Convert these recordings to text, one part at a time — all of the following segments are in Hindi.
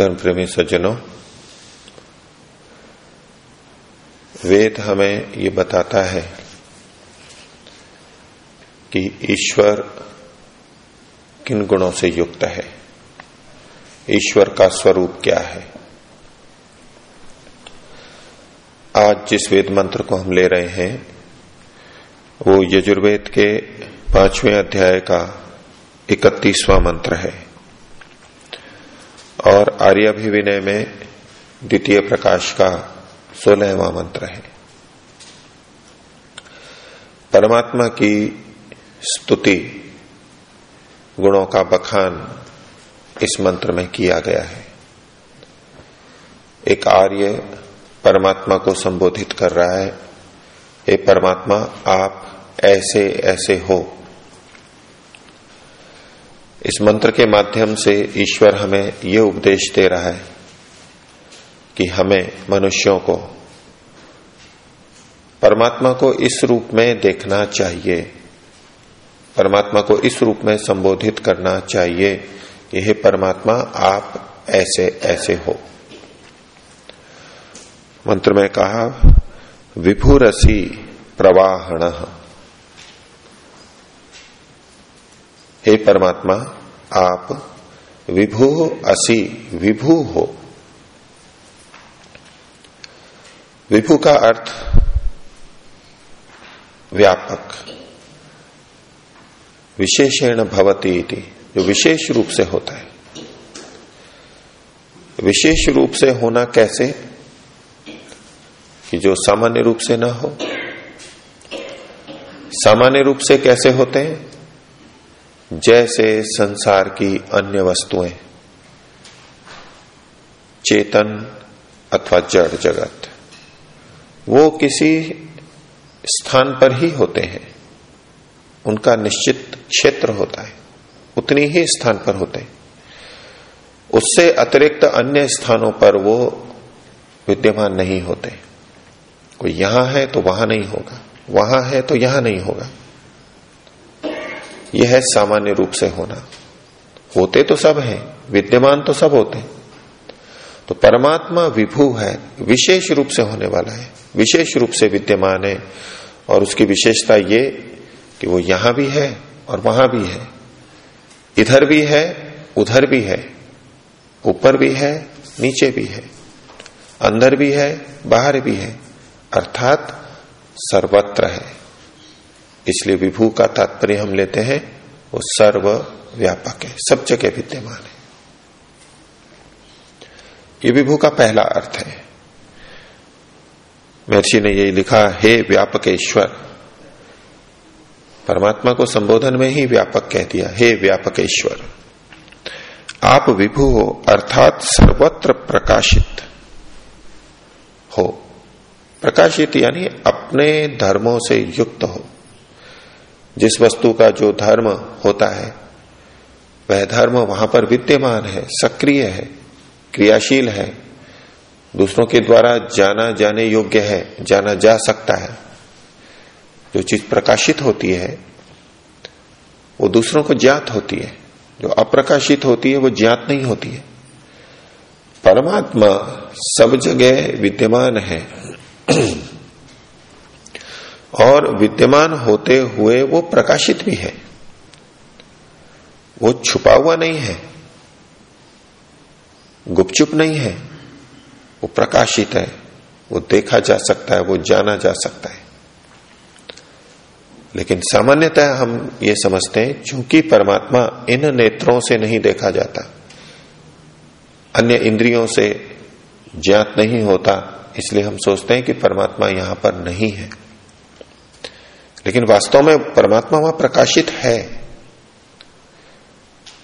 धर्म प्रेमी सज्जनों, वेद हमें ये बताता है कि ईश्वर किन गुणों से युक्त है? ईश्वर का स्वरूप क्या है? आज जिस वेद मंत्र को हम ले रहे हैं, वो यजुर्वेद के पाँचवें अध्याय का इकतीसवां मंत्र है। और आर्यभिविनय में द्वितीय प्रकाश का सोलहवा मंत्र है। परमात्मा की स्तुति गुणों का बखान इस मंत्र में किया गया है। एक आर्य परमात्मा को संबोधित कर रहा है, हे परमात्मा, आप ऐसे ऐसे हो। इस मंत्र के माध्यम से ईश्वर हमें ये उपदेश दे रहा है कि हमें मनुष्यों को, परमात्मा को इस रूप में देखना चाहिए, परमात्मा को इस रूप में संबोधित करना चाहिए। यह परमात्मा आप ऐसे ऐसे हो। मंत्र में कहा, विभुरसी प्रवाहण। हे परमात्मा, आप विभु असी विभु हो। विभु का अर्थ व्यापक, विशेषण भवती इति, जो विशेष रूप से होता है। विशेष रूप से होना कैसे? कि जो सामान्य रूप से ना हो। सामान्य रूप से कैसे होते हैं? जैसे संसार की अन्य वस्तुएँ। चेतन अथवा जड़ जगत। वो किसी स्थान पर ही होते हैं। उनका निश्चित क्षेत्र होता है। उतनी ही स्थान पर होते हैं। उससे अतिरिक्त अन्य स्थानों पर वो विद्यमान नहीं होते। कोई यहाँ है तो वहाँ नहीं होगा। वहाँ है तो यहाँ नहीं होगा। यह है सामान्य रूप से होना। होते तो सब हैं, विद्यमान तो सब होते हैं। तो परमात्मा विभू है, विशेष रूप से होने वाला है, विशेष रूप से विद्यमान है। और उसकी विशेषता ये कि वो यहाँ भी है और वहाँ भी है। इधर भी है, उधर भी है, ऊपर भी है, नीचे भी है, अंदर भी है, बाहर भी है, अर्थात सर्वत्र है। इसलिए विभू का तात्पर्य हम लेते हैं, वो सर्व व्यापक है, सब जगह विद्यमान है। ये विभू का पहला अर्थ है। महर्षि ने यही लिखा, हे व्यापकेश्वर, परमात्मा को संबोधन में ही व्यापक कह दिया, हे व्यापकेश्वर, आप विभू हो, अर्थात सर्वत्र प्रकाशित हो। प्रकाशित यानी अपने धर्मों से युक्त हो। जिस वस्तु का जो धर्म होता है, वह धर्म वहाँ पर विद्यमान है, सक्रिय है, क्रियाशील है। दूसरों के द्वारा जाना जाने योग्य है, जाना जा सकता है। जो चीज़ प्रकाशित होती है, वो दूसरों को ज्ञात होती है। जो अप्रकाशित होती है, वो ज्ञात नहीं होती है। परमात्मा सब जगह विद्यमान है। और विद्यमान होते हुए वो प्रकाशित भी है। वो छुपा हुआ नहीं है। गुपचुप नहीं है। वो प्रकाशित है। वो देखा जा सकता है, वो जाना जा सकता है। लेकिन सामान्यतः हम ये समझते हैं, चूँकि परमात्मा इन नेत्रों से नहीं देखा जाता, अन्य इंद्रियों से ज्ञात नहीं होता, इसलिए हम सोचते हैं कि परमात्मा यहाँ पर नहीं है। लेकिन वास्तव में परमात्मा वहाँ प्रकाशित है।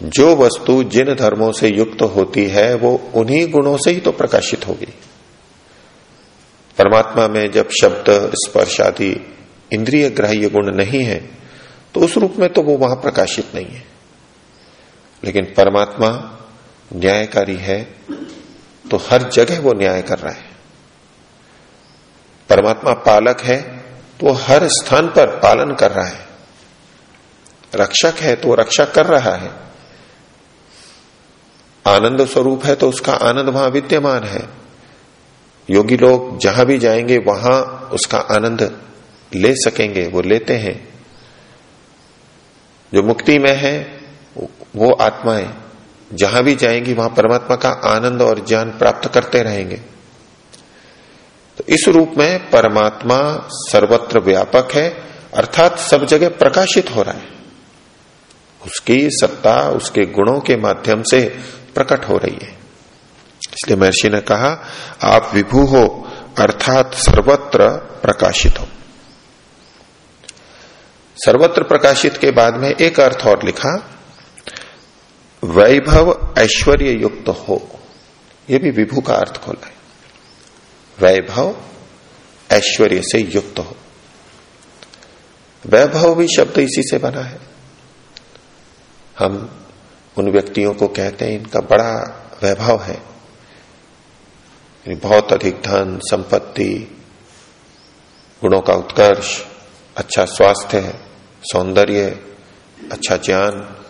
जो वस्तु जिन धर्मों से युक्त होती है, वो उन्हीं गुणों से ही तो प्रकाशित होगी। परमात्मा में जब शब्द, स्पर्श आदि इंद्रिय ग्राह्य गुण नहीं है तो उस रूप में तो वो वहाँ प्रकाशित नहीं है। लेकिन परमात्मा न्यायकारी है तो हर जगह वो न्याय कर रहा है। परमात्मा पालक है तो हर स्थान पर पालन कर रहा है। रक्षक है तो रक्षा कर रहा है। आनंद स्वरूप है तो उसका आनंद वहाँ विद्यमान है। योगी लोग जहाँ भी जाएँगे, वहाँ उसका आनंद ले सकेंगे, वो लेते हैं। जो मुक्ति में है, वो आत्माएँ जहाँ भी जाएँगी, वहाँ परमात्मा का आनंद और ज्ञान प्राप्त करते रहेंगे। तो इस रूप में परमात्मा सर्वत्र व्यापक है, अर्थात सब जगह प्रकाशित हो रहा है। उसकी सत्ता, उसके गुणों के माध्यम से प्रकट हो रही है। इसलिए महर्षि ने कहा, आप विभू हो, अर्थात सर्वत्र प्रकाशित हो। सर्वत्र प्रकाशित के बाद में एक अर्थ और लिखा, वैभव ऐश्वर्य युक्त हो। यह भी विभू का अर्थ खोला है। वैभव ऐश्वर्य से युक्त हो। वैभव भी शब्द इसी से बना है। हम उन व्यक्तियों को कहते हैं, इनका बड़ा वैभव है। बहुत अधिक धन, संपत्ति, गुणों का उत्कर्ष अच्छा स्वास्थ्य सौंदर्य अच्छा ज्ञान।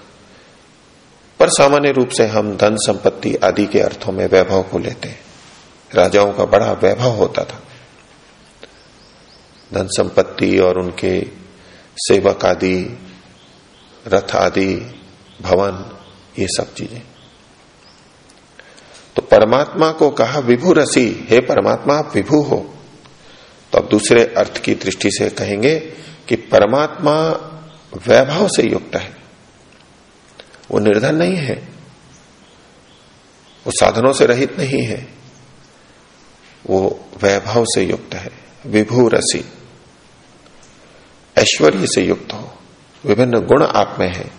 पर सामान्य रूप से हम धन, संपत्ति आदि के अर्थों में वैभव को लेते हैं। राजाओं का बड़ा वैभव होता था। धन संपत्ति और उनके सेवक आदि, रथ आदि, भवन, ये सब चीज़ें। तो परमात्मा को कहा, विभु रसी, हे परमात्मा आप विभु हो। तो अब दूसरे अर्थ की दृष्टि से कहेंगे कि परमात्मा वैभव से युक्त है। वो निर्धन नहीं है। वो साधनों से रहित नहीं है। वो वैभव से युक्त है विभू रसी ऐश्वर्य से युक्त हो, विभिन्न गुण आप में है।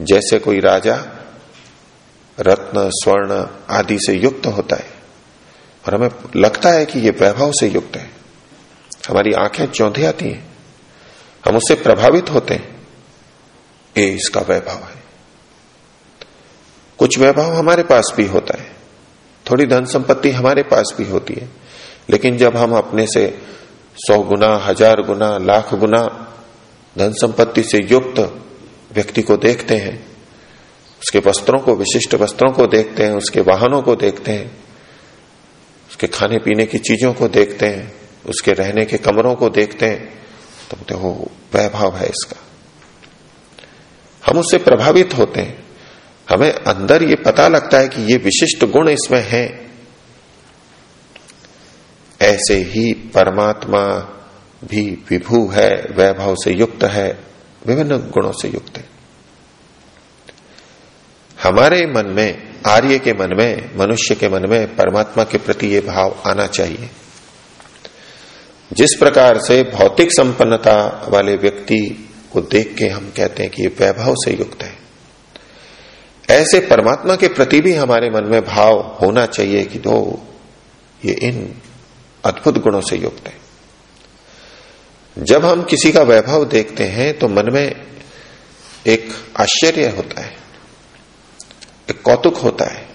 जैसे कोई राजा रत्न, स्वर्ण आदि से युक्त होता है, और हमें लगता है कि ये वैभव से युक्त है। हमारी आँखें चौंधी आती हैं, हम उससे प्रभावित होते हैं। ये इसका वैभव है। कुछ वैभव हमारे पास भी होता है। थोड़ी धन संपत्ति हमारे पास भी होती है। लेकिन जब हम अपने से सौ गुना, हज़ार गुना, लाख गुना धन संपत्ति से युक्त व्यक्ति को देखते हैं, उसके वस्त्रों को, विशिष्ट वस्त्रों को देखते हैं, उसके वाहनों को देखते हैं, उसके खाने पीने की चीज़ों को देखते हैं, उसके रहने के कमरों को देखते हैं तो देखो वैभव है इसका। हम उससे प्रभावित होते हैं। हमें अंदर ये पता लगता है कि ये विशिष्ट गुण इसमें है। ऐसे ही परमात्मा भी विभू है, वैभव से युक्त है, विभिन्न गुणों से युक्त है। हमारे मन में, आर्य के मन में, मनुष्य के मन में परमात्मा के प्रति ये भाव आना चाहिए। जिस प्रकार से भौतिक संपन्नता वाले व्यक्ति को देख के हम कहते हैं कि ये वैभव से युक्त है। ऐसे परमात्मा के प्रति भी हमारे मन में भाव होना चाहिए कि दो, ये इन अद्भुत गुणों से युक्त है। जब हम किसी का वैभव देखते हैं तो मन में एक आश्चर्य होता है, एक कौतुक होता है,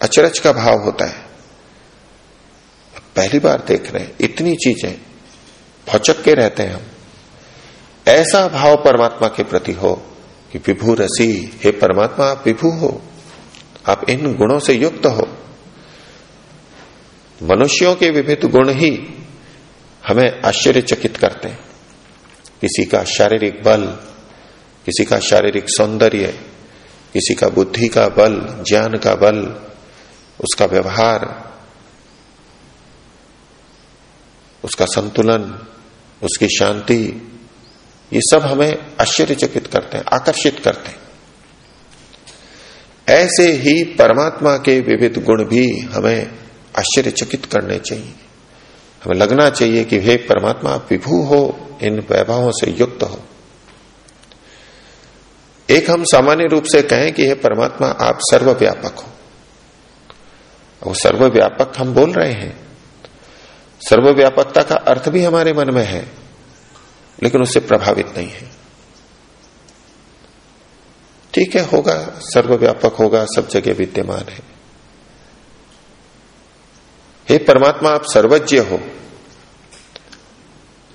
अचरज का भाव होता है। पहली बार देख रहे हैं, इतनी चीज़ें भौचक के रहते हैं हम। ऐसा भाव परमात्मा के प्रति हो कि विभू रसी, हे परमात्मा, आप विभू हो। आप इन गुणों से युक्त हो। मनुष्यों के विभिन्न गुण ही हमें आश्चर्यचकित करते हैं। किसी का शारीरिक बल, किसी का शारीरिक सौंदर्य, किसी का बुद्धि का बल, ज्ञान का बल, उसका व्यवहार, उसका संतुलन, उसकी शांति ये सब हमें आश्चर्यचकित करते हैं, आकर्षित करते हैं। ऐसे ही परमात्मा के विविध गुण भी हमें आश्चर्यचकित करने चाहिए। हमें लगना चाहिए कि हे परमात्मा, विभू हो, इन वैभवों से युक्त हो। एक हम सामान्य रूप से कहें कि हे परमात्मा, आप सर्वव्यापक हो। वो सर्वव्यापक हम बोल रहे हैं। सर्वव्यापकता का अर्थ भी हमारे मन में है। लेकिन उससे प्रभावित नहीं है। ठीक है, होगा, सर्वव्यापक होगा, सब जगह विद्यमान है। हे परमात्मा, आप सर्वज्ञ हो।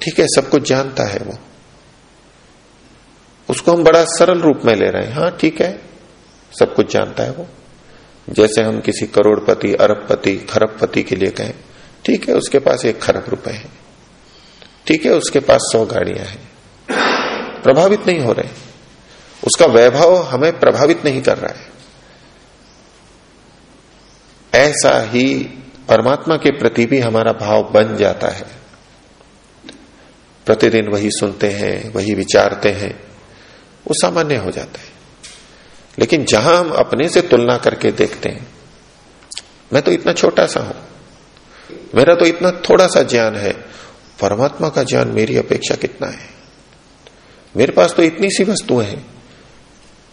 ठीक है, सब कुछ जानता है वो। उसको हम बड़ा सरल रूप में ले रहे हैं। हाँ ठीक है, सब कुछ जानता है वो। जैसे हम किसी करोड़पति, अरबपति, खरबपति के लिए कहें, ठीक है, उसके पास एक खरब रुपए है। ठीक है, उसके पास सौ गाड़ियाँ हैं। प्रभावित नहीं हो रहे। उसका वैभव हमें प्रभावित नहीं कर रहा है। ऐसा ही परमात्मा के प्रति भी हमारा भाव बन जाता है। प्रतिदिन वही सुनते हैं, वही विचारते हैं, वो सामान्य हो जाता है। लेकिन जहाँ हम अपने से तुलना करके देखते हैं, मैं तो इतना छोटा सा हूँ। मेरा तो इतना थोड़ा सा ज्ञान है परमात्मा का ज्ञान मेरी अपेक्षा कितना है? मेरे पास तो इतनी सी वस्तुएँ हैं।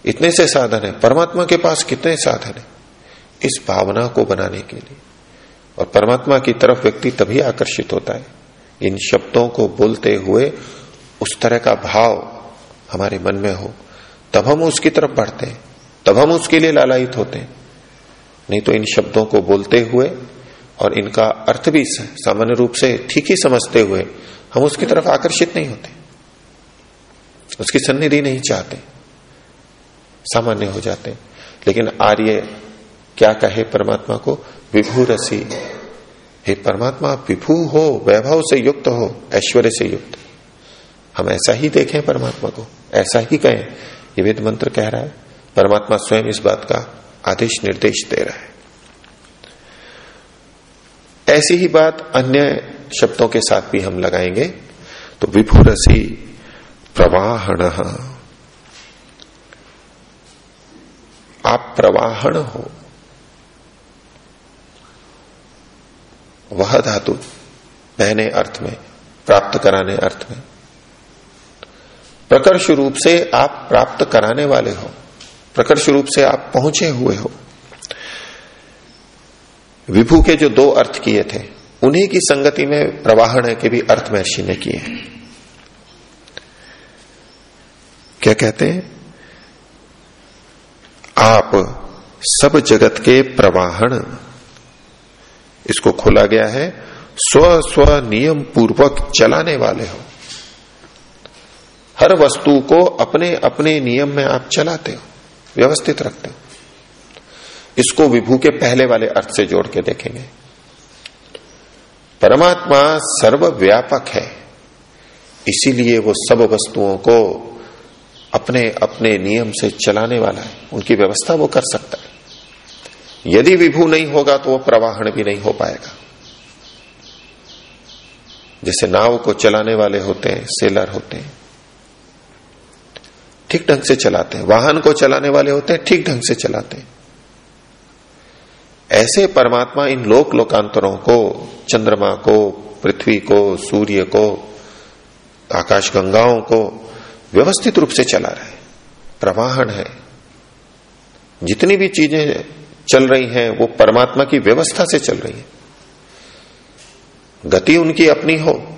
इतने से साधन है। परमात्मा के पास कितने साधन है? इस भावना को बनाने के लिए। और परमात्मा की तरफ़ व्यक्ति तभी आकर्षित होता है। इन शब्दों को बोलते हुए उस तरह का भाव हमारे मन में हो, तब हम उसकी तरफ़ बढ़ते हैं। तब हम उसके लिए लालायित होते हैं। नहीं तो इन शब्दों को बोलते हुए और इनका अर्थ भी सामान्य रूप से ठीक ही समझते हुए हम उसकी तरफ़ आकर्षित नहीं होते। उसकी सन्निधि नहीं चाहते। सामान्य हो जाते। लेकिन आर्य क्या कहे परमात्मा को? विभू रसी हे परमात्मा, विभू हो, वैभव से युक्त हो, ऐश्वर्य से युक्त। हम ऐसा ही देखें परमात्मा को। ऐसा ही कहें। ये वेद मंत्र कह रहा है। परमात्मा स्वयं इस बात का आदेश निर्देश दे रहा है। ऐसी ही बात अन्य शब्दों के साथ भी हम लगाएँगे। तो विभुरसी प्रवाहण। आप प्रवाहण हो। वह धातु पहने अर्थ में, प्राप्त कराने अर्थ में। प्रकर्ष रूप से आप प्राप्त कराने वाले हो। प्रकर्ष रूप से आप पहुँचे हुए हो। विभू के जो दो अर्थ किए थे, उन्हीं की संगति में प्रवाहण के भी अर्थ महर्षि ने किए क्या कहते हैं? आप सब जगत के प्रवाहण, इसको खोला गया है, स्व स्व नियम पूर्वक चलाने वाले हो। हर वस्तु को अपने अपने नियम में आप चलाते हो, व्यवस्थित रखते हो। इसको विभू के पहले वाले अर्थ से जोड़ के देखेंगे। परमात्मा सर्वव्यापक है। इसीलिए वो सब वस्तुओं को अपने अपने नियम से चलाने वाला है। उनकी व्यवस्था वो कर सकता है। यदि विभू नहीं होगा तो वो प्रवाहन भी नहीं हो पाएगा। जैसे नाव को चलाने वाले होते हैं, सेलर होते हैं, ठीक ढंग से चलाते हैं। वाहन को चलाने वाले होते हैं, ठीक ढंग से चलाते हैं। ऐसे परमात्मा इन लोक लोकांतरों को, चंद्रमा को, पृथ्वी को, सूर्य को आकाश गंगाओं को व्यवस्थित रूप से चला रहे प्रवाहन है। जितनी भी चीज़ें चल रही हैं, वो परमात्मा की व्यवस्था से चल रही है। गति उनकी अपनी हो,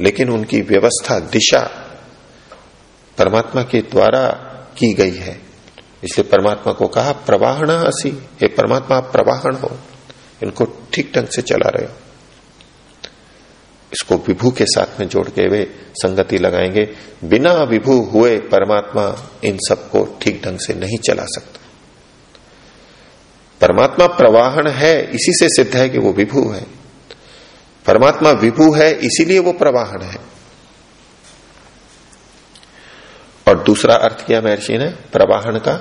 लेकिन उनकी व्यवस्था, दिशा परमात्मा के द्वारा की गई है। इसलिए परमात्मा को कहा, प्रवाहण असी। हे परमात्मा, आप प्रवाहन हो। इनको ठीक ढंग से चला रहे हो। इसको विभू के साथ में जोड़ के वे संगति लगाएँगे। बिना विभू हुए परमात्मा इन सबको ठीक ढंग से नहीं चला सकता। परमात्मा प्रवाहन है, इसी से सिद्ध है कि वो विभू है। परमात्मा विभू है, इसीलिए वो प्रवाहन है। और दूसरा अर्थ किया महर्षि ने प्रवाहन का,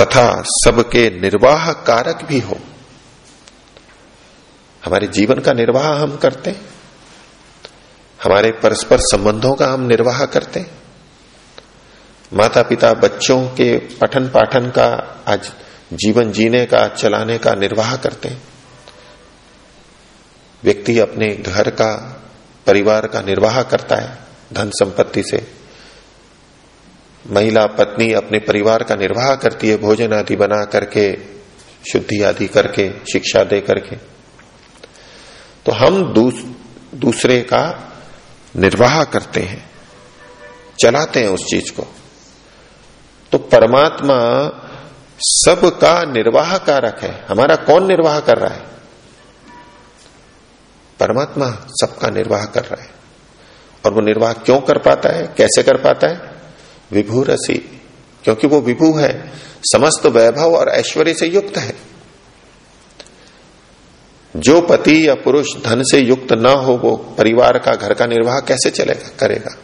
तथा सबके निर्वाह कारक भी हो। हमारे जीवन का निर्वाह हम करते, हमारे परस्पर संबंधों का हम निर्वाह करते। माता पिता बच्चों के पठन पाठन का, आज जीवन जीने का, चलाने का निर्वाह करते। व्यक्ति अपने घर का, परिवार का निर्वाह करता है। धन संपत्ति से। महिला पत्नी अपने परिवार का निर्वाह करती है भोजन आदि बना करके शुद्धि आदि करके शिक्षा दे करके। तो हम दूस, दूसरे का निर्वाह करते हैं चलाते हैं उस चीज़ को। तो परमात्मा सबका निर्वाह कारक है। हमारा कौन निर्वाह कर रहा है? परमात्मा सबका निर्वाह कर रहा है। और वो निर्वाह क्यों कर पाता है? कैसे कर पाता है? विभू रसी। क्योंकि वो विभू है, समस्त वैभव और ऐश्वर्य से युक्त है। जो पति या पुरुष धन से युक्त न हो, वो परिवार का, घर का निर्वाह कैसे चलेगा, करेगा?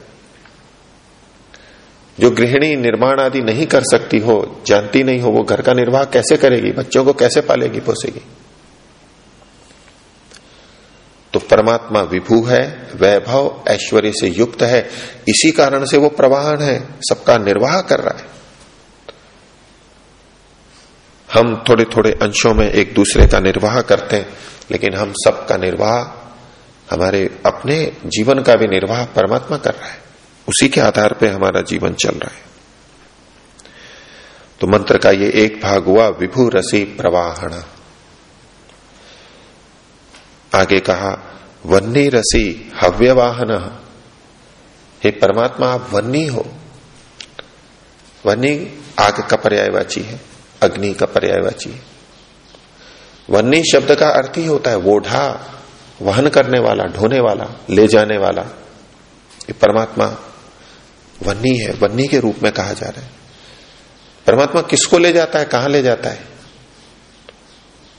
जो गृहिणी निर्माण आदि नहीं कर सकती हो, जानती नहीं हो, वो घर का निर्वाह कैसे करेगी? बच्चों को कैसे पालेगी, पोसेगी? तो परमात्मा विभू है, वैभव ऐश्वर्य से युक्त है, इसी कारण से वो प्रवाहन है, सबका निर्वाह कर रहा है। हम थोड़े थोड़े अंशों में एक दूसरे का निर्वाह करते हैं, लेकिन हम सबका निर्वाह, हमारे अपने जीवन का भी निर्वाह परमात्मा कर रहा है। उसी के आधार पर हमारा जीवन चल रहा है। तो मंत्र का ये एक भाग हुआ, विभू रसी प्रवाहण। आगे कहा, वन्नी रसी हव्य वाहन हे परमात्मा, आप वन्नी हो। वन्नी आग का पर्यायवाची है, अग्नि का पर्यायवाची है। वन्नी शब्द का अर्थ ही होता है वोढ़ा, वहन करने वाला, ढोने वाला, ले जाने वाला। ये परमात्मा वन्नी है, वन्नी के रूप में कहा जा रहा है। परमात्मा किसको ले जाता है, कहाँ ले जाता है?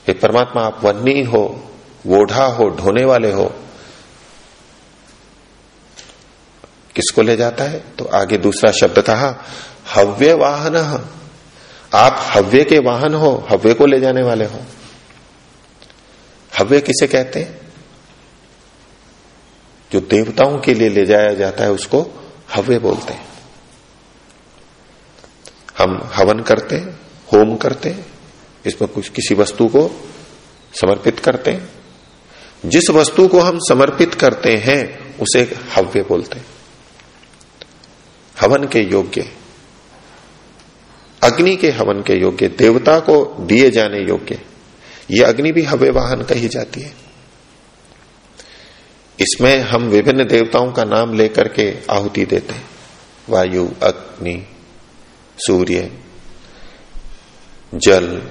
ये परमात्मा, आप वन्नी हो। वोढ़ा हो, ढोने वाले हो, किसको ले जाता है? तो आगे दूसरा शब्द कहा हव्य वाहन। आप हव्य के वाहन हो, हव्य को ले जाने वाले हो। हव्य किसे कहते हैं? जो देवताओं के लिए ले जाया जाता है, उसको हव्य बोलते हैं। हम हवन करते हैं, होम करते हैं, इसमें कुछ किसी वस्तु को समर्पित करते हैं। जिस वस्तु को हम समर्पित करते हैं, उसे हव्य बोलते हैं। हवन के योग्य। अग्नि के हवन के योग्य। देवता को दिए जाने योग्य। ये अग्नि भी हव्य वाहन कही जाती है। इसमें हम विभिन्न देवताओं का नाम लेकर के आहुति देते हैं। वायु, अग्नि, सूर्य, जल,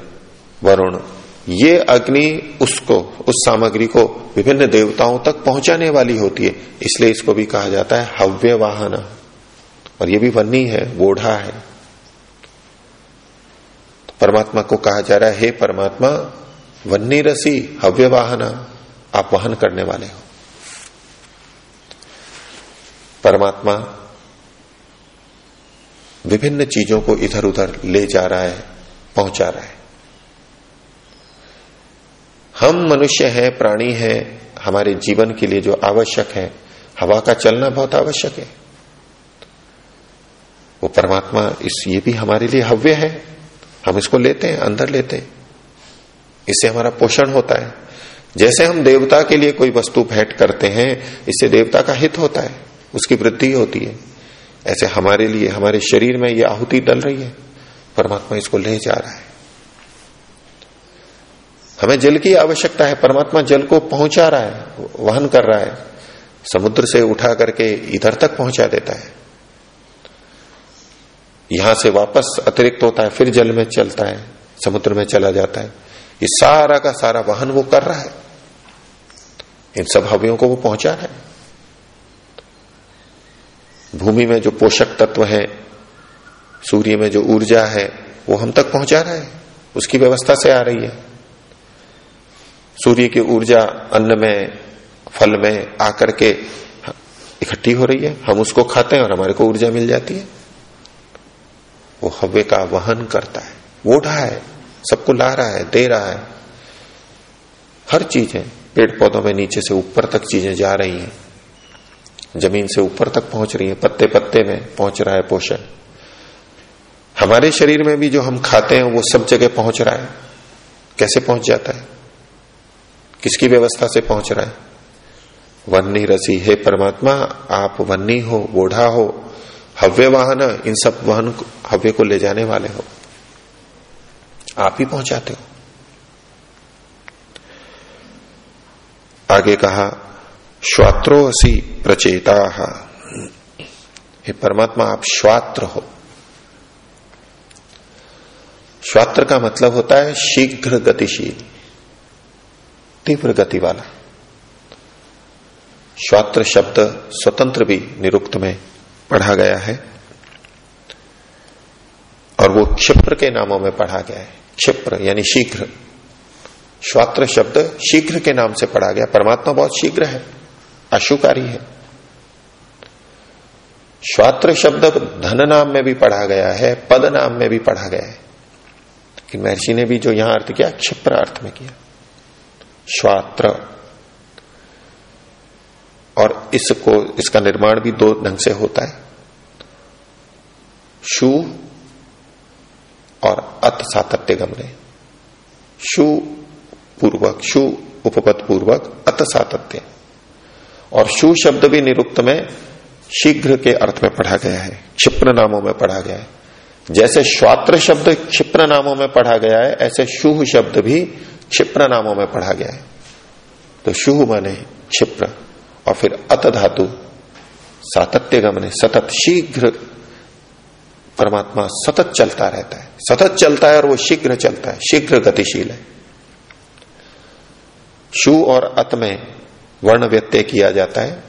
वरुण ये अग्नि उसको, उस सामग्री को विभिन्न देवताओं तक पहुँचाने वाली होती है। इसलिए इसको भी कहा जाता है हव्य वाहन और ये भी वन्नी है, वोढ़ा है। तो परमात्मा को कहा जा रहा है, हे परमात्मा, वन्नी रसी हव्य वाहन आप वहन करने वाले हो। परमात्मा विभिन्न चीज़ों को इधर उधर ले जा रहा है, पहुँचा रहा है। हम मनुष्य हैं, प्राणी है, हमारे जीवन के लिए जो आवश्यक है, हवा का चलना बहुत आवश्यक है। वो परमात्मा इस, ये भी हमारे लिए हव्य है। हम इसको लेते हैं, अंदर लेते हैं। इससे हमारा पोषण होता है। जैसे हम देवता के लिए कोई वस्तु भेंट करते हैं, इससे देवता का हित होता है, उसकी वृद्धि होती है। ऐसे हमारे लिए, हमारे शरीर में ये आहुति डल रही है। परमात्मा इसको ले जा रहा है। हमें जल की आवश्यकता है, परमात्मा जल को पहुँचा रहा है, वहन कर रहा है, समुद्र से उठा करके इधर तक पहुँचा देता है। यहाँ से वापस अतिरिक्त होता है, फिर जल में चलता है, समुद्र में चला जाता है। ये सारा का सारा वाहन वो कर रहा है। इन सब हवियों को वो पहुँचा रहा है। भूमि में जो पोषक तत्व है, सूर्य में जो ऊर्जा है, वो हम तक पहुँचा रहा है। उसकी व्यवस्था से आ रही है। सूर्य की ऊर्जा अन्न में, फल में आकर के इकट्ठी हो रही है। हम उसको खाते हैं और हमारे को ऊर्जा मिल जाती है। वो हव्य का वहन करता है। वो उठा है, सबको ला रहा है, दे रहा है। हर चीज़ है। पेड़ पौधों में नीचे से ऊपर तक चीज़ें जा रही हैं। ज़मीन से ऊपर तक पहुँच रही है। पत्ते पत्ते में पहुँच रहा है पोषण। हमारे शरीर में भी जो हम खाते हैं, वो सब जगह पहुँच रहा है। कैसे पहुँच जाता है? किसकी व्यवस्था से पहुँच रहा है? वन्नी रसी। हे परमात्मा, आप वन्नी हो, बोढ़ा हो, हव्य वाहन, इन सब वाहन हव्य को ले जाने वाले हो। आप ही पहुंचाते हो। आगे कहा श्वात्रो असी प्रचेता। हे परमात्मा, आप श्वात्र हो। श्वात्र का मतलब होता है शीघ्र गतिशील। तीव्र गति वाला। श्वात्र शब्द स्वतंत्र भी निरुक्त में पढ़ा गया है और वो क्षिप्र के नामों में पढ़ा गया है। क्षिप्र यानी शीघ्र। श्वात्र शब्द शीघ्र के नाम से पढ़ा गया। परमात्मा बहुत शीघ्र है, अशुकारी है। श्वात्र शब्द धन नाम में भी पढ़ा गया है, पद नाम में भी पढ़ा गया है। लेकिन महर्षि ने भी जो यहाँ अर्थ किया, क्षिप्र अर्थ में किया। श्वात्र और इसको, इसका निर्माण भी दो ढंग से होता है। शु और अत सातत्य गमने शु पूर्वक, शु उपपद पूर्वक, अत सातत्य। और शु शब्द भी निरुक्त में शीघ्र के अर्थ में पढ़ा गया है, क्षिप्र नामों में पढ़ा गया है। जैसे श्वात्र शब्द क्षिप्र नामों में पढ़ा गया है, ऐसे शुभ शब्द भी क्षिप्र नामों में पढ़ा गया है। तो शुभ माने क्षिप्र, और फिर अत धातु सातत्य गमने सतत, शीघ्र परमात्मा सतत चलता रहता है। सतत चलता है और वो शीघ्र चलता है, शीघ्र गतिशील है। शु और अत में वर्ण व्यत्यय किया जाता है।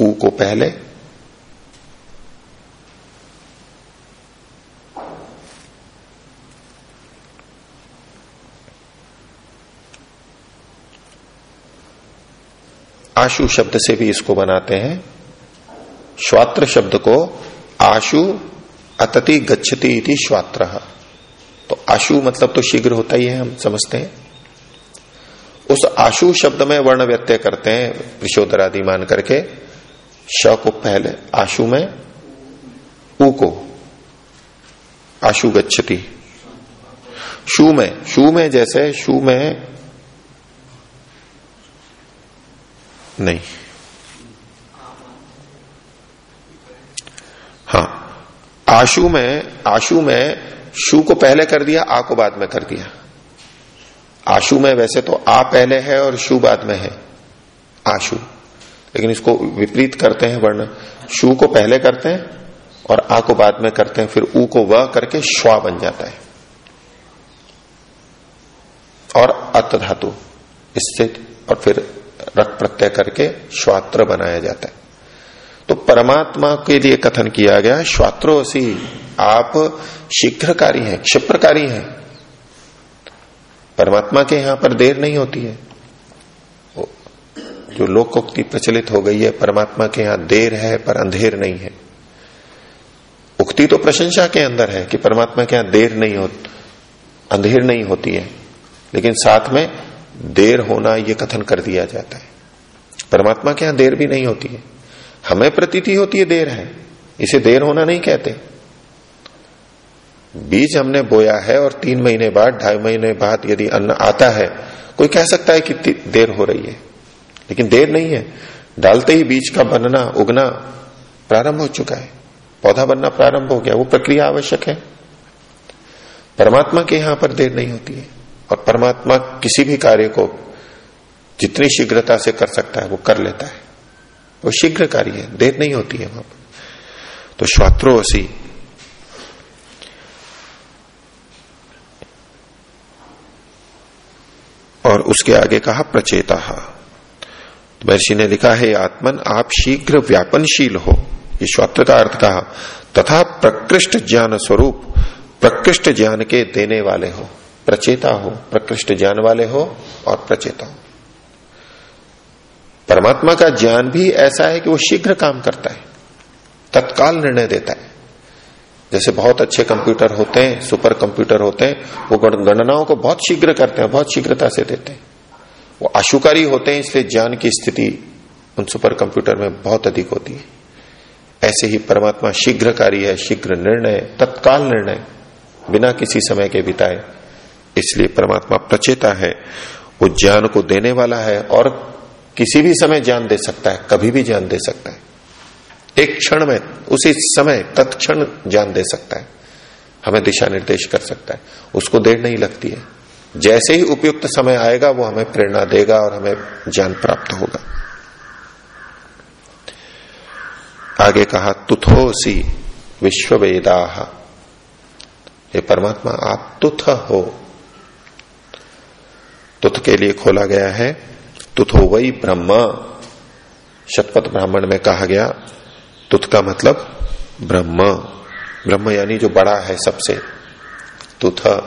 ऊ को पहले आशु शब्द से भी इसको बनाते हैं। श्वात्र शब्द को आशु अतति गच्छति इति श्वात्र। तो आशु मतलब तो शीघ्र होता ही है, हम समझते हैं। उस आशु शब्द में वर्ण व्यत्यय करते हैं विशोधर आदि मान करके। श को पहले आशु में, उ को आशु गच्छति। शु में शु में जैसे, शु में नहीं। हाँ। आशु में आशु में शु को पहले कर दिया, आ को बाद में कर दिया। आशु में वैसे तो आ पहले है और शु बाद में है। आशु। लेकिन इसको विपरीत करते हैं वर्ण। शु को पहले करते हैं और आ को बाद में करते हैं। फिर ऊ को व करके श्वा बन जाता है। और अत धातु इससे और फिर रख प्रत्यय करके श्वात्र बनाया जाता है। तो परमात्मा के लिए कथन किया गया श्वात्रोसी आप शीघ्रकारी हैं, क्षिप्रकारी हैं। परमात्मा के यहाँ पर देर नहीं होती है। जो लोकोक्ति प्रचलित हो गई है, परमात्मा के यहाँ देर है पर अंधेर नहीं है। उक्ति तो प्रशंसा के अंदर है कि परमात्मा के यहाँ देर नहीं हो, अंधेर नहीं होती है। लेकिन साथ में देर होना ये कथन कर दिया जाता है। परमात्मा के यहाँ देर भी नहीं होती है। हमें प्रतीति होती है, देर है। इसे देर होना नहीं कहते। बीज हमने बोया है और तीन महीने बाद, ढाई महीने बाद यदि अन्न आता है, कोई कह सकता है कि देर हो रही है। लेकिन देर नहीं है। डालते ही बीज का बनना, उगना प्रारंभ हो चुका है। पौधा बनना प्रारंभ हो गया। वो प्रक्रिया आवश्यक है। परमात्मा के यहाँ पर देर नहीं होती है। और परमात्मा किसी भी कार्य को जितनी शीघ्रता से कर सकता है, वो कर लेता है। वो शीघ्र कार्य है, देर नहीं होती है वहाँ तो श्वात्रोसी और उसके आगे कहा, प्रचेता। तो महर्षि ने लिखा, है आत्मन, आप शीघ्र व्यापनशील हो। ये श्वात्र का अर्थ कहा, तथा प्रकृष्ट ज्ञान स्वरूप, प्रकृष्ट ज्ञान के देने वाले हो। प्रचेता हो, प्रकृष्ट ज्ञान वाले हो और प्रचेता हो। परमात्मा का ज्ञान भी ऐसा है कि वो शीघ्र काम करता है, तत्काल निर्णय देता है। जैसे बहुत अच्छे कंप्यूटर होते हैं, सुपर कंप्यूटर होते हैं, वो गणनाओं को बहुत शीघ्र करते हैं, बहुत शीघ्रता से देते हैं। वो आशुकारी होते हैं, इसलिए ज्ञान की स्थिति उन सुपर कंप्यूटर में बहुत अधिक होती है। ऐसे ही परमात्मा शीघ्रकारी है, शीघ्र निर्णय, तत्काल निर्णय, बिना किसी समय के बिताए। इसलिए परमात्मा प्रचेता है, वो ज्ञान को देने वाला है और किसी भी समय ज्ञान दे सकता है, कभी भी ज्ञान दे सकता है। एक क्षण में, उसी समय तत्क्षण ज्ञान दे सकता है। हमें दिशा निर्देश कर सकता है। उसको देर नहीं लगती है। जैसे ही उपयुक्त समय आएगा, वो हमें प्रेरणा देगा और हमें ज्ञान प्राप्त होगा। आगे कहा तुथोसी विश्व वेदा ये परमात्मा, आप तुथ हो। तुथ के लिए खोला गया है। तुथो वही ब्रह्म। शतपथ ब्राह्मण में कहा गया तुथ का मतलब ब्रह्म। ब्रह्म यानी जो बड़ा है सबसे। तुथ।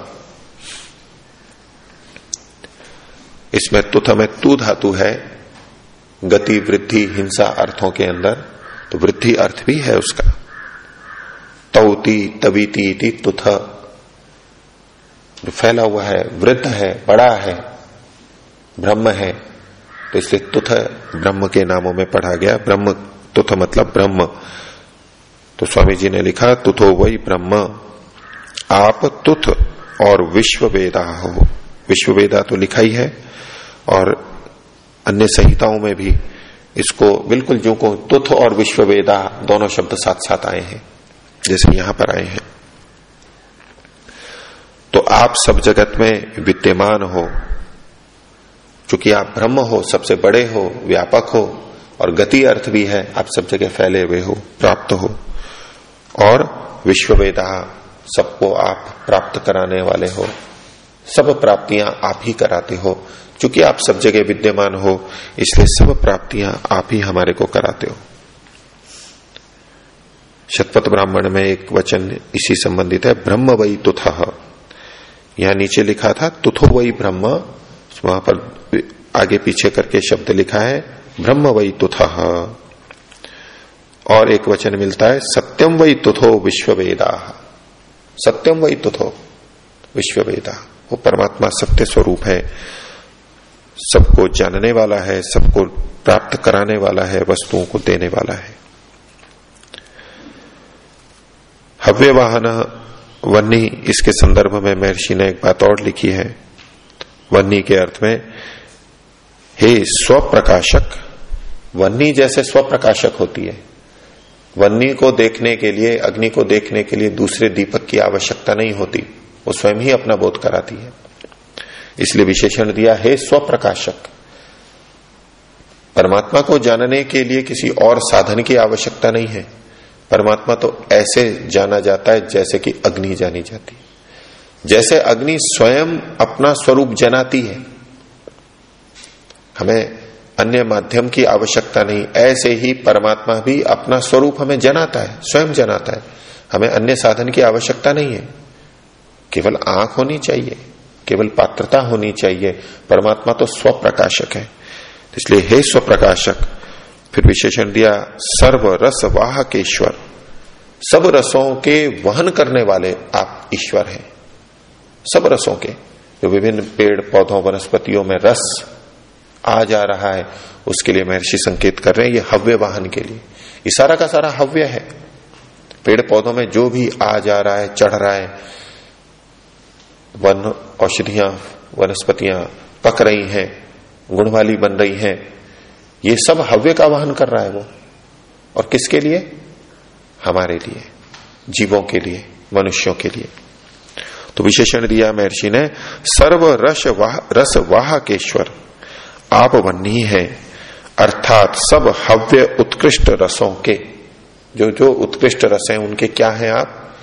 इसमें तुथ में तू धातु है, गति, वृद्धि, हिंसा, अर्थों के अंदर। तो वृद्धि अर्थ भी है उसका। तौती, तवीती तुथ। जो फैला हुआ है, वृद्ध है, बड़ा है ब्रह्म है। तो इसलिए तुथ ब्रह्म के नामों में पढ़ा गया। ब्रह्म, तुथ मतलब ब्रह्म। तो स्वामी जी ने लिखा, तुथो वही ब्रह्म। आप तुथ और विश्व वेदा हो। विश्व वेदा तो लिखा ही है। और अन्य संहिताओं में भी इसको बिल्कुल जो को तुथ और विश्व वेदा दोनों शब्द साथ साथ आए हैं, जैसे यहाँ पर आए हैं। तो आप सब जगत में विद्यमान हो। चूँकि आप ब्रह्म हो, सबसे बड़े हो, व्यापक हो, और गति अर्थ भी है, आप सब जगह फैले हुए हो, प्राप्त हो। और विश्व वेदा सबको आप प्राप्त कराने वाले हो। सब प्राप्तियाँ आप ही कराते हो। क्योंकि आप सब जगह विद्यमान हो, इसलिए सब प्राप्तियाँ आप ही हमारे को कराते हो। शतपथ ब्राह्मण में एक वचन इसी संबंधित है, ब्रह्म वही तुथ। यहाँ नीचे लिखा था, तुथो वही ब्रह्म, वहाँ पर आगे पीछे करके शब्द लिखा है, ब्रह्म वही तुथ। और एक वचन मिलता है सत्यम वही तुथो विश्व वेदा सत्यम वही तुथो विश्व वेदा वो परमात्मा सत्य स्वरूप है, सबको जानने वाला है, सबको प्राप्त कराने वाला है, वस्तुओं को देने वाला है। हव्य वाहन वन्नी, इसके संदर्भ में महर्षि ने एक बात और लिखी है। वन्नी के अर्थ में हे स्वप्रकाशक, वन्नी जैसे स्वप्रकाशक होती है। वन्नी को देखने के लिए, अग्नि को देखने के लिए दूसरे दीपक की आवश्यकता नहीं होती, वो स्वयं ही अपना बोध कराती है। इसलिए विशेषण दिया, है स्वप्रकाशक, परमात्मा को जानने के लिए किसी और साधन की आवश्यकता नहीं है। परमात्मा तो ऐसे जाना जाता है जैसे कि अग्नि जानी जाती है। जैसे अग्नि स्वयं अपना स्वरूप जनाती है हमें अन्य माध्यम की आवश्यकता नहीं, ऐसे ही परमात्मा भी अपना स्वरूप हमें जनाता है, स्वयं जनाता है। हमें अन्य साधन की आवश्यकता नहीं है। केवल आँख होनी चाहिए, केवल पात्रता होनी चाहिए। परमात्मा तो स्वप्रकाशक है। इसलिए हे स्वप्रकाशक, फिर विशेषण दिया सर्व रस वाहकेश्वर। सब रसों के वहन करने वाले आप ईश्वर हैं। सब रसों के, जो विभिन्न पेड़ पौधों, वनस्पतियों में रस आ जा रहा है। उसके लिए महर्षि संकेत कर रहे हैं, ये हव्य वाहन के लिए। ये सारा का सारा हव्य है। पेड़ पौधों में जो भी आ जा रहा है, चढ़ रहा है, वन औषधियाँ, वनस्पतियाँ पक रही हैं गुण वाली बन रही हैं। ये सब हव्य का वाहन कर रहा है वो। और किसके लिए? हमारे लिए, जीवों के लिए, मनुष्यों के लिए। तो विशेषण दिया महर्षि ने सर्व रस वाह रस वाहकेश्वर आप वन्नी है, अर्थात सब हव्य उत्कृष्ट रसों के। जो जो उत्कृष्ट रस हैं, उनके क्या हैं आप?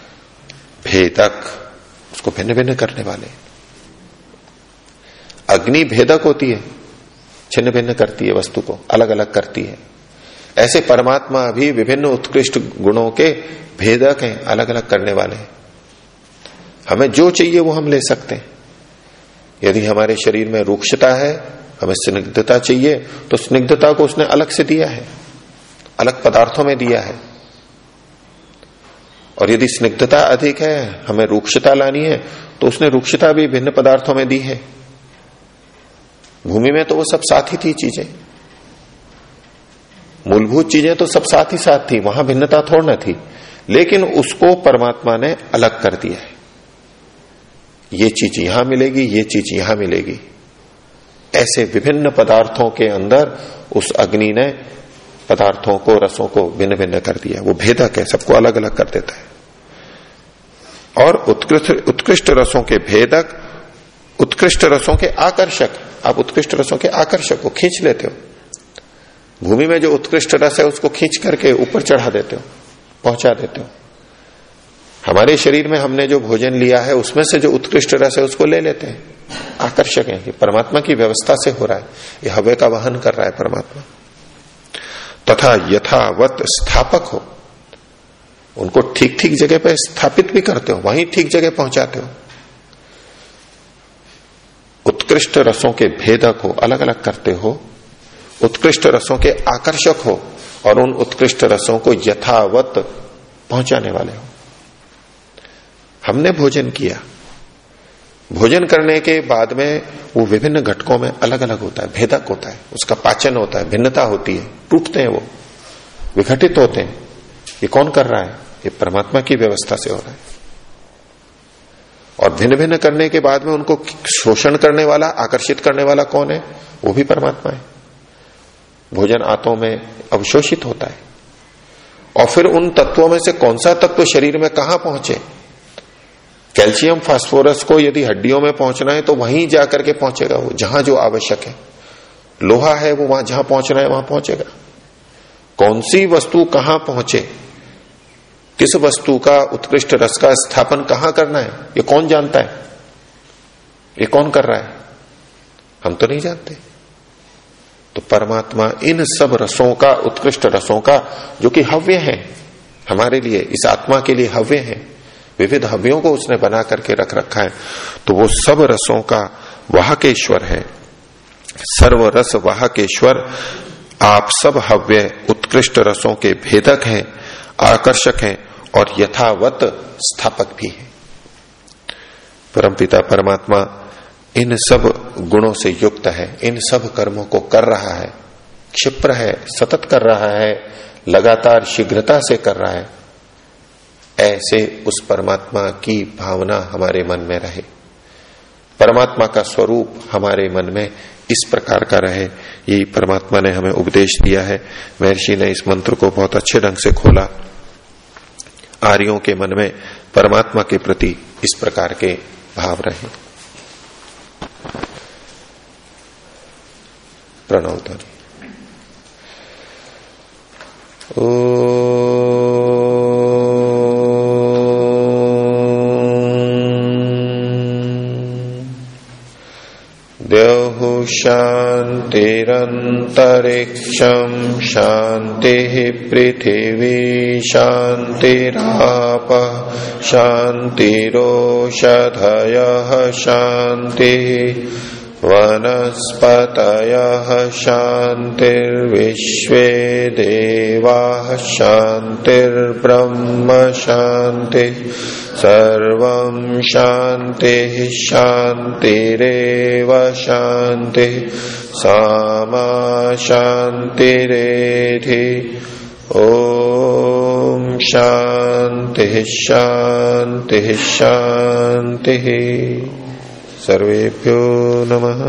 भेदक। उसको भिन्न भिन्न करने वाले। अग्नि भेदक होती है छिन्न भिन्न करती है वस्तु को अलग अलग करती है। ऐसे परमात्मा भी विभिन्न उत्कृष्ट गुणों के भेदक हैं अलग अलग करने वाले हैं। हमें जो चाहिए वो हम ले सकते हैं। यदि हमारे शरीर में रूक्षता है, हमें स्निग्धता चाहिए तो स्निग्धता को उसने अलग से दिया है, अलग पदार्थों में दिया है। और यदि स्निग्धता अधिक है, हमें रूक्षता लानी है तो उसने रूक्षता भी भिन्न पदार्थों में दी है। भूमि में तो वो सब साथ ही थी चीज़ें। मूलभूत चीज़ें तो सब साथ ही साथ थी, वहाँ भिन्नता थोड़ न थी, लेकिन उसको परमात्मा ने अलग कर दिया है। ये चीज़ यहाँ मिलेगी, ये चीज़ यहाँ मिलेगी। ऐसे विभिन्न पदार्थों के अंदर उस अग्नि ने पदार्थों को, रसों को भिन्न भिन्न कर दिया। वो भेदक है, सबको अलग अलग कर देता है। और उत्कृष्ट उत्कृष्ट रसों के भेदक, उत्कृष्ट रसों के आकर्षक, आप उत्कृष्ट रसों के आकर्षक को खींच लेते हो। भूमि में जो उत्कृष्ट रस है, उसको खींच करके ऊपर चढ़ा देते हो, पहुँचा देते हो। हमारे शरीर में हमने जो भोजन लिया है, उसमें से जो उत्कृष्ट रस है, उसको ले लेते हैं। आकर्षक है। ये परमात्मा की व्यवस्था से हो रहा है। ये हवे का वहन कर रहा है परमात्मा। तथा यथावत स्थापक हो। उनको ठीक ठीक जगह पर स्थापित भी करते हो। वहीं ठीक जगह पहुंचाते हो। उत्कृष्ट रसों के भेदक हो अलग अलग करते हो। उत्कृष्ट रसों के आकर्षक हो और उन उत्कृष्ट रसों को यथावत पहुँचाने वाले हो। हमने भोजन किया। भोजन करने के बाद में वो विभिन्न घटकों में अलग अलग होता है, भेदक होता है, उसका पाचन होता है, भिन्नता होती है, टूटते हैं वो, विघटित होते हैं। ये कौन कर रहा है? ये परमात्मा की व्यवस्था से हो रहा है। और भिन्न भिन्न करने के बाद में उनको शोषण करने वाला, आकर्षित करने वाला कौन है? वो भी परमात्मा है। भोजन आतों में अवशोषित होता है। और फिर उन तत्वों में से कौन सा तत्व शरीर में कहाँ पहुँचे? कैल्शियम फास्फोरस को यदि हड्डियों में पहुँचना है तो वहीं जाकर के पहुंचेगा वो, जहाँ जो आवश्यक है। लोहा है वो वहाँ, जहाँ पहुँचना है वहाँ पहुंचेगा। कौन सी वस्तु कहाँ पहुँचे? किस वस्तु का उत्कृष्ट रस का स्थापन कहाँ करना है? ये कौन जानता है? ये कौन कर रहा है? हम तो नहीं जानते। तो परमात्मा इन सब रसों का, उत्कृष्ट रसों का, जो कि हव्य है, हमारे लिए, इस आत्मा के लिए हव्य है विविध हव्यों को उसने बना करके रख रखा है। तो वो सब रसों का वाहकेश्वर है। सर्व रस वाहकेश्वर, आप सब हव्य उत्कृष्ट रसों के भेदक हैं, आकर्षक हैं और यथावत स्थापक भी है। परमपिता परमात्मा, इन सब गुणों से युक्त है, इन सब कर्मों को कर रहा है। क्षिप्र है, सतत कर रहा है, लगातार शीघ्रता से कर रहा है। ऐसे उस परमात्मा की भावना हमारे मन में रहे। परमात्मा का स्वरूप हमारे मन में इस प्रकार का रहे। यही परमात्मा ने हमें उपदेश दिया है। महर्षि ने इस मंत्र को बहुत अच्छे ढंग से खोला। आर्यों के मन में परमात्मा के प्रति इस प्रकार के भाव रहे। प्रणव ध्वनि। देहु शान्तिरन्तरिक्षम् शान्तिः पृथिवी शान्तिराप शान्तिरोषधयः शान्तिः वनस्पतयः शान्तिर्विश्वे देवाः शान्तिर्ब्रह्म शान्तिः सर्वं शान्तिः शान्तिरेव शान्तिः सामा शान्तिरेधि ॐ शान्तिः शान्तिः शान्तिः सर्वेभ्यो नमः।